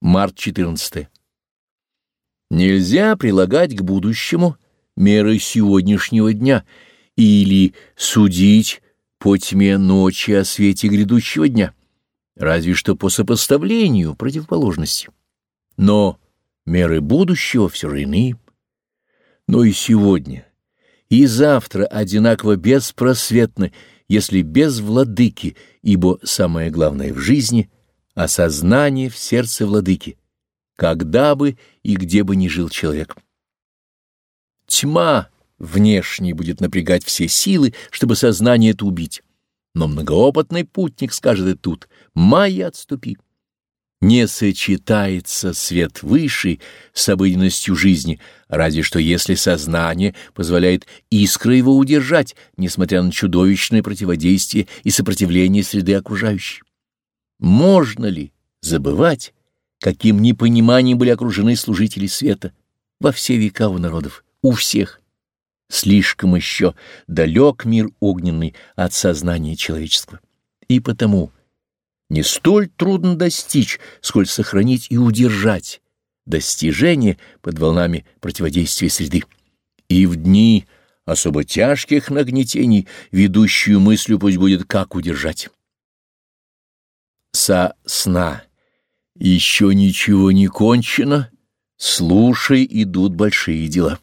Март 14. Нельзя прилагать к будущему меры сегодняшнего дня или судить по тьме ночи о свете грядущего дня, разве что по сопоставлению противоположности. Но меры будущего все же иные. Но и сегодня, и завтра одинаково беспросветны, если без владыки, ибо самое главное в жизни — осознание в сердце владыки, когда бы и где бы ни жил человек. Тьма внешней будет напрягать все силы, чтобы сознание это убить. Но многоопытный путник скажет и тут «Майя, отступи». Не сочетается свет высший с обыденностью жизни, разве что если сознание позволяет искры его удержать, несмотря на чудовищное противодействие и сопротивление среды окружающей. Можно ли забывать, каким непониманием были окружены служители света во все века у народов, у всех? Слишком еще далек мир огненный от сознания человеческого. И потому не столь трудно достичь, сколь сохранить и удержать достижение под волнами противодействия среды. И в дни особо тяжких нагнетений ведущую мыслью пусть будет как удержать со сна. Еще ничего не кончено, слушай, идут большие дела.